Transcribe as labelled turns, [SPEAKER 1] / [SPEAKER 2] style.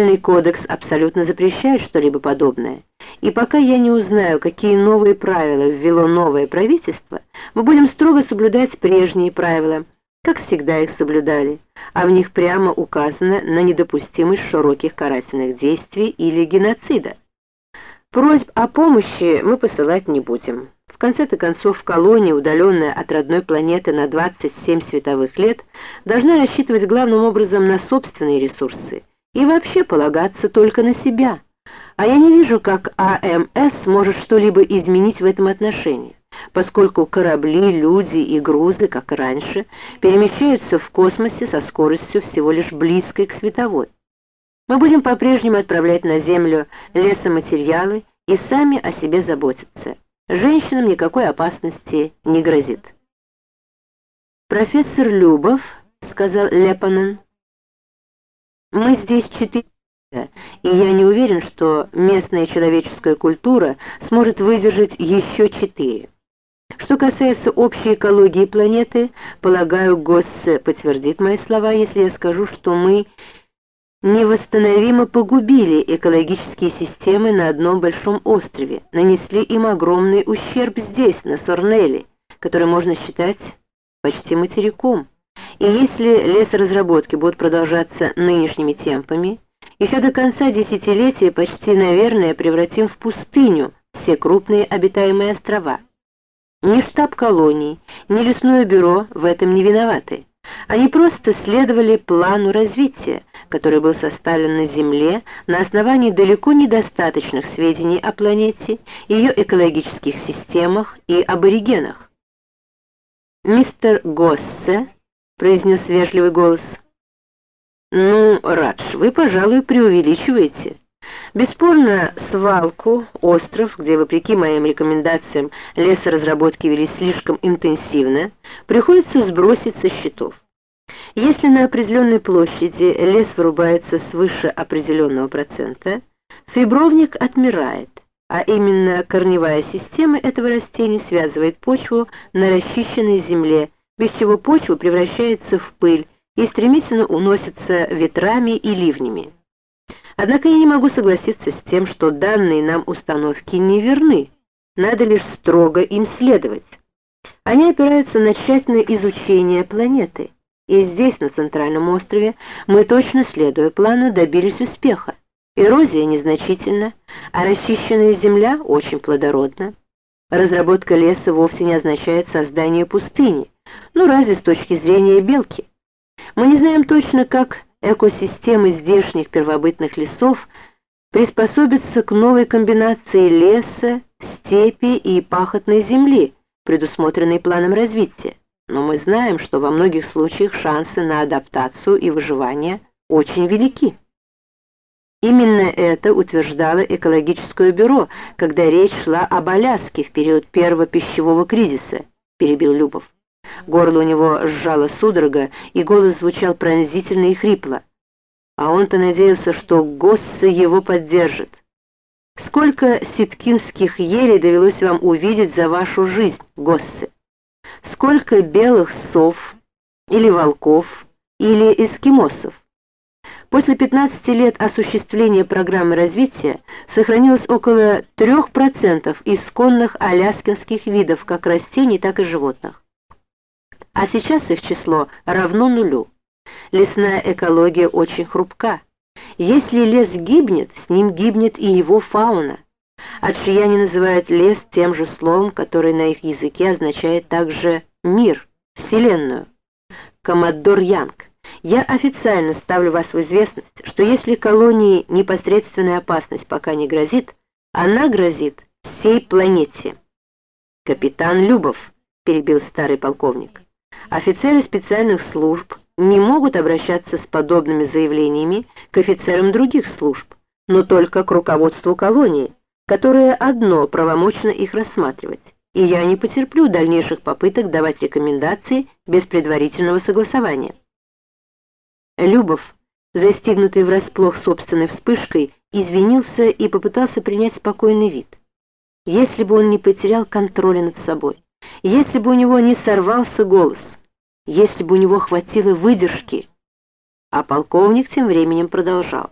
[SPEAKER 1] Социальный кодекс абсолютно запрещает что-либо подобное. И пока я не узнаю, какие новые правила ввело новое правительство, мы будем строго соблюдать прежние правила, как всегда их соблюдали, а в них прямо указано на недопустимость широких карательных действий или геноцида. Просьб о помощи мы посылать не будем. В конце-то концов, колония, удаленная от родной планеты на 27 световых лет, должна рассчитывать главным образом на собственные ресурсы и вообще полагаться только на себя. А я не вижу, как АМС может что-либо изменить в этом отношении, поскольку корабли, люди и грузы, как раньше, перемещаются в космосе со скоростью всего лишь близкой к световой. Мы будем по-прежнему отправлять на Землю лесоматериалы и сами о себе заботиться. Женщинам никакой опасности не грозит. «Профессор Любов», — сказал Лепанен, — «мы здесь четыре, и я не уверен, что местная человеческая культура сможет выдержать еще четыре. Что касается общей экологии планеты, полагаю, Госсе подтвердит мои слова, если я скажу, что мы невосстановимо погубили экологические системы на одном большом острове, нанесли им огромный ущерб здесь, на Сорнеле, который можно считать почти материком. И если лесоразработки будут продолжаться нынешними темпами, еще до конца десятилетия почти, наверное, превратим в пустыню все крупные обитаемые острова. Ни штаб колоний, ни лесное бюро в этом не виноваты. Они просто следовали плану развития, который был составлен на Земле на основании далеко недостаточных сведений о планете, ее экологических системах и аборигенах. «Мистер Госсе», — произнес вежливый голос, — «ну, Радж, вы, пожалуй, преувеличиваете». Бесспорно, свалку, остров, где, вопреки моим рекомендациям, лесоразработки велись слишком интенсивно, приходится сбросить со счетов. Если на определенной площади лес вырубается свыше определенного процента, фибровник отмирает, а именно корневая система этого растения связывает почву на расчищенной земле, без чего почва превращается в пыль и стремительно уносится ветрами и ливнями. Однако я не могу согласиться с тем, что данные нам установки не верны, надо лишь строго им следовать. Они опираются на тщательное изучение планеты. И здесь, на Центральном острове, мы точно, следуя плану, добились успеха. Эрозия незначительна, а расчищенная земля очень плодородна. Разработка леса вовсе не означает создание пустыни, ну разве с точки зрения белки. Мы не знаем точно, как экосистемы здешних первобытных лесов приспособятся к новой комбинации леса, степи и пахотной земли, предусмотренной планом развития но мы знаем, что во многих случаях шансы на адаптацию и выживание очень велики. Именно это утверждало экологическое бюро, когда речь шла об Аляске в период первого пищевого кризиса, перебил Любов. Горло у него сжало судорога, и голос звучал пронзительно и хрипло. А он-то надеялся, что Госса его поддержит. Сколько ситкинских елей довелось вам увидеть за вашу жизнь, Госсе? сколько белых сов или волков или эскимосов. После 15 лет осуществления программы развития сохранилось около 3% исконных аляскинских видов как растений, так и животных. А сейчас их число равно нулю. Лесная экология очень хрупка. Если лес гибнет, с ним гибнет и его фауна. Отшияне называют лес тем же словом, которое на их языке означает также «мир», «вселенную». Коммодор Янг, я официально ставлю вас в известность, что если колонии непосредственная опасность пока не грозит, она грозит всей планете. Капитан Любов, перебил старый полковник, офицеры специальных служб не могут обращаться с подобными заявлениями к офицерам других служб, но только к руководству колонии которое одно правомочно их рассматривать, и я не потерплю дальнейших попыток давать рекомендации без предварительного согласования. Любов, застигнутый врасплох собственной вспышкой, извинился и попытался принять спокойный вид. Если бы он не потерял контроля над собой, если бы у него не сорвался голос, если бы у него хватило выдержки. А полковник тем временем продолжал.